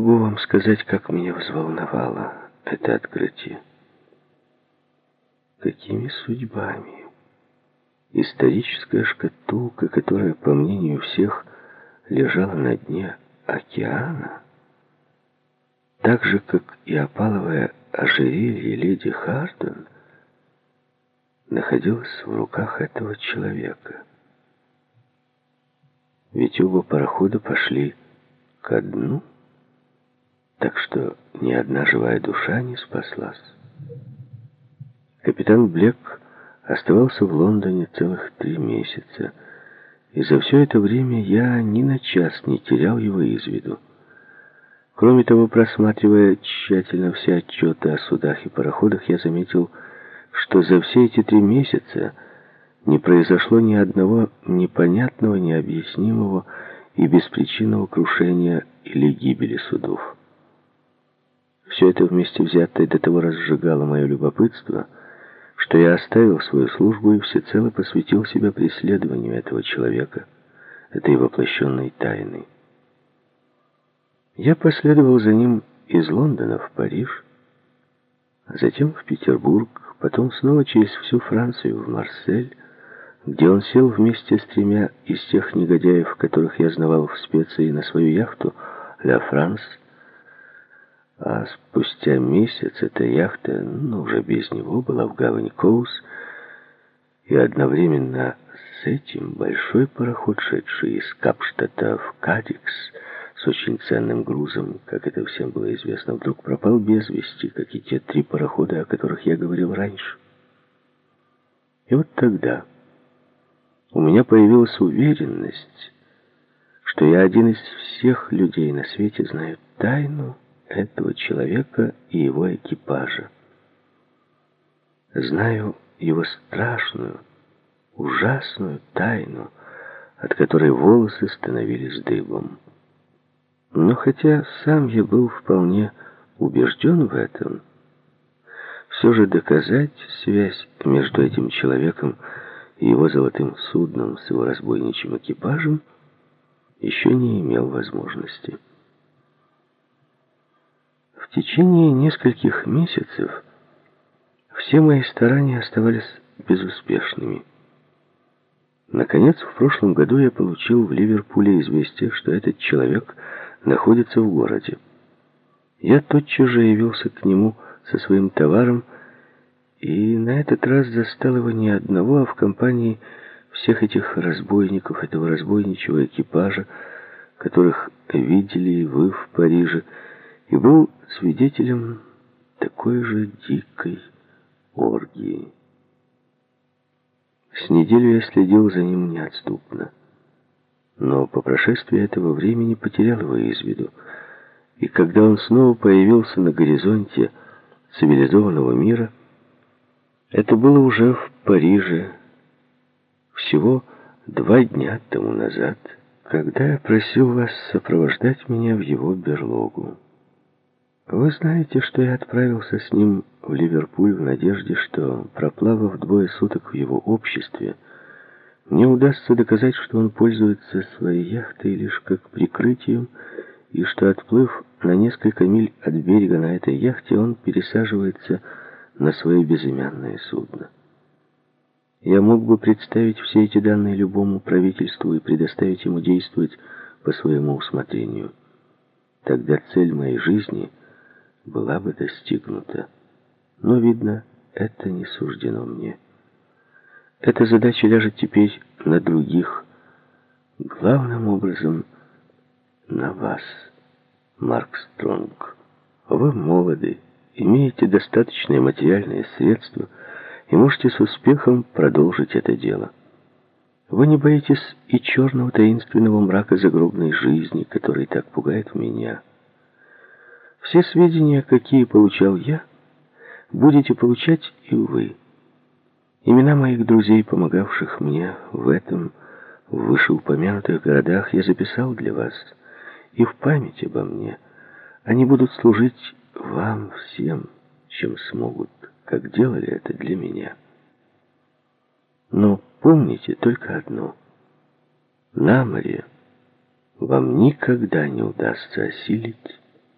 могу вам сказать, как меня взволновало это открытие. Какими судьбами? Историческая шкатулка, которая, по мнению всех, лежала на дне океана, так же, как и опаловое ожерелье леди Харден, находилась в руках этого человека. Ведь оба парохода пошли ко дну, так что ни одна живая душа не спаслась. Капитан Блек оставался в Лондоне целых три месяца, и за все это время я ни на час не терял его из виду. Кроме того, просматривая тщательно все отчеты о судах и пароходах, я заметил, что за все эти три месяца не произошло ни одного непонятного, необъяснимого и беспричинного крушения или гибели судов. Все это вместе взятое до того разжигало мое любопытство, что я оставил свою службу и всецело посвятил себя преследованию этого человека, этой воплощенной тайны. Я последовал за ним из Лондона в Париж, затем в Петербург, потом снова через всю Францию в Марсель, где он сел вместе с тремя из тех негодяев, которых я знавал в специи, на свою яхту «Ля Франс», а спустя месяц эта яхта, ну, уже без него, была в гавани Коус, и одновременно с этим большой пароход, шедший из Капштадта в Кадикс, с очень ценным грузом, как это всем было известно, вдруг пропал без вести, как и те три парохода, о которых я говорил раньше. И вот тогда у меня появилась уверенность, что я один из всех людей на свете знаю тайну этого человека и его экипажа. Знаю его страшную, ужасную тайну, от которой волосы становились дыбом. Но хотя сам я был вполне убежден в этом, все же доказать связь между этим человеком и его золотым судном с его разбойничьим экипажем еще не имел возможности. Течение нескольких месяцев все мои старания оставались безуспешными. Наконец, в прошлом году я получил в Ливерпуле известие, что этот человек – находится в городе. Я тотчас же явился к нему со своим товаром, и на этот раз застал его не одного, а в компании всех этих разбойников, этого разбойничего экипажа, которых видели вы в Париже, и был свидетелем такой же дикой оргии. С неделю я следил за ним неотступно но по прошествии этого времени потерял его из виду. И когда он снова появился на горизонте цивилизованного мира, это было уже в Париже, всего два дня тому назад, когда я просил вас сопровождать меня в его берлогу. Вы знаете, что я отправился с ним в Ливерпуль в надежде, что, проплавав двое суток в его обществе, мне удастся доказать, что он пользуется своей яхтой лишь как прикрытием, и что, отплыв на несколько миль от берега на этой яхте, он пересаживается на свое безымянное судно. Я мог бы представить все эти данные любому правительству и предоставить ему действовать по своему усмотрению. Тогда цель моей жизни была бы достигнута. Но, видно, это не суждено мне. Эта задача ляжет теперь на других, главным образом на вас, Марк Стронг. Вы молоды, имеете достаточные материальные средства и можете с успехом продолжить это дело. Вы не боитесь и черного таинственного мрака загробной жизни, который так пугает меня. Все сведения, какие получал я, будете получать и вы. Имена моих друзей, помогавших мне в этом, в вышеупомянутых городах, я записал для вас. И в память обо мне они будут служить вам всем, чем смогут, как делали это для меня. Но помните только одно. На море вам никогда не удастся осилить